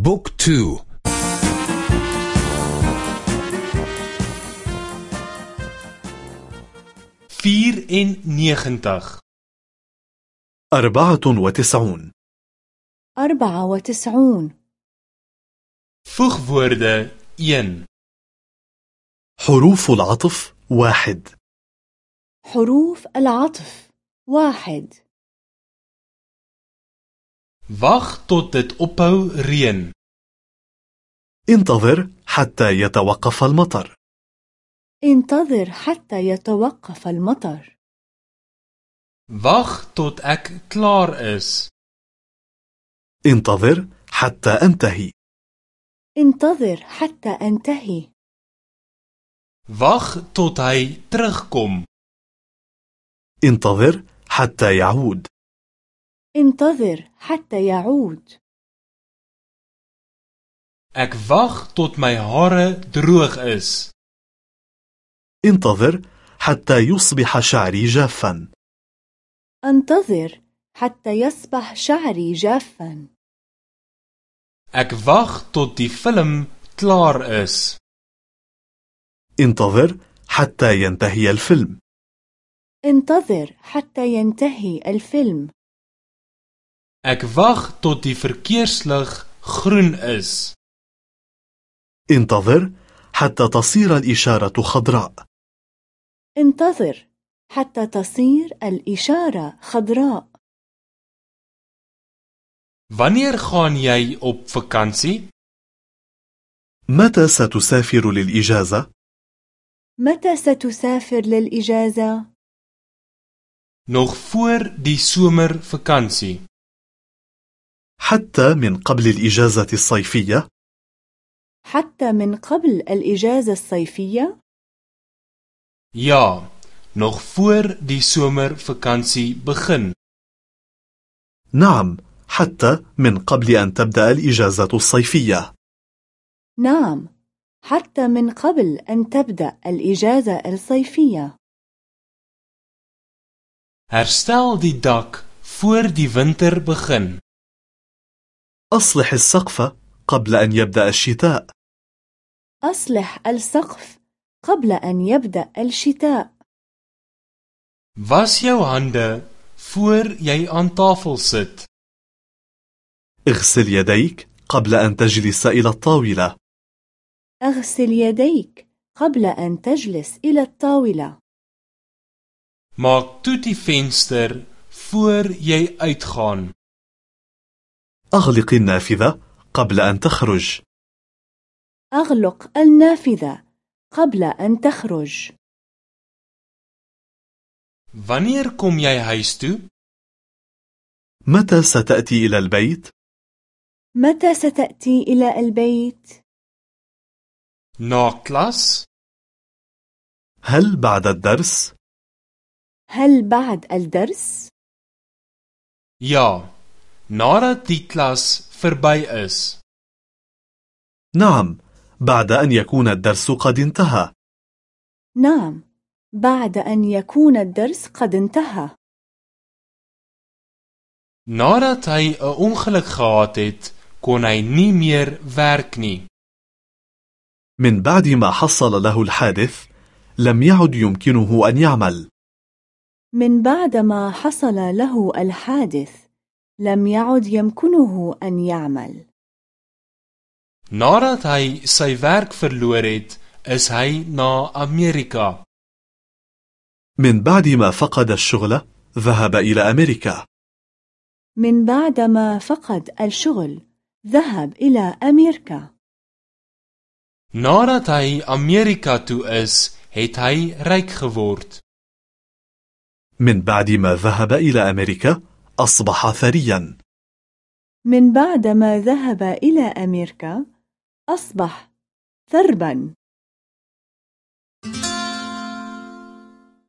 book two. Vier en negentig أربعة وتسعون. أربعة وتسعون. voegwoorde 1 حروف العطف واحد. حروف العطف واحد. Wag tot dit ophou reën. انتظر حتى يتوقف المطر انتظر حتى يتوقف المطر Wag tot ek klaar is. انتظر حتى أنتهي انتظر حتى أنتهي Wag tot hy terugkom. انتظر حتى يعود انتظر حتى يعود. Ek wag tot my hare droog is. انتظر حتى يصبح شعري جافا. انتظر حتى يصبح شعري جافا. Ek wag tot die film klaar is. انتظر حتى ينتهي الفيلم. انتظر حتى ينتهي الفيلم. Ek wag tot die verkeerslig groen is. انتظر حتى تصير الإشارة خضراء انتظر حتى تصير الإشارة خضراء Wanneer gaan jy op vakansie? متى ستسافر للإجازة؟ متى ستسافر للإجازة؟ Nog voor die somervakansie. حتى من قبل الإجازة الصيفية حتى من قبل الإجازة الصيفية؟ Ja, nog voor die somervakansie begin. نعم حتى من قبل أن تبدأ الإجازة الصيفية نعم حتى من قبل أن تبدأ الإجازة الصيفية Herstel die dak voor die winter begin. أصلح السقف قبل أن يبدأ الشتاء أصلح السقف قبل أن يبدأ الشتاء Was jou hande voor jy aan tafel sit. اغسل يديك قبل أن تجلس إلى الطاولة أغسل يديك قبل أن تجلس إلى الطاولة Maak toe die venster voor jy uitgaan. أغلق النافذة قبل أن تخرج أغلق النافذة قبل أن تخرج Wanneer kom jy huis toe? متى ستأتي إلى البيت؟ متى ستأتي إلى البيت؟ Na klas? هل بعد الدرس؟ هل بعد الدرس؟ Ja, nadat die klas verby is. نعم بعد أن يكون الدرس قد انتهى نعم بعد أن يكون الدرس قد انتهى Nadat hy 'n ongeluk gehad het, kon hy nie meer werk nie. من بعد ما حصل له الحادث لم يعد يمكنه أن يعمل من بعد ما حصل له الحادث لم يعد يمكنه أن يعمل Nadat hy sy werk verloor het, is hy na Amerika. من بعد ما فقد الشغل ذهب إلى أمريكا من بعد ما فقد الشغل ذهب إلى أمريكا Nadat hy Amerika toe is, het hy ryk geword. من بعد ما ذهب إلى أمريكا أصبح ثريا. من بعد ما ذهب إلى أمريكا أصبح ثربا.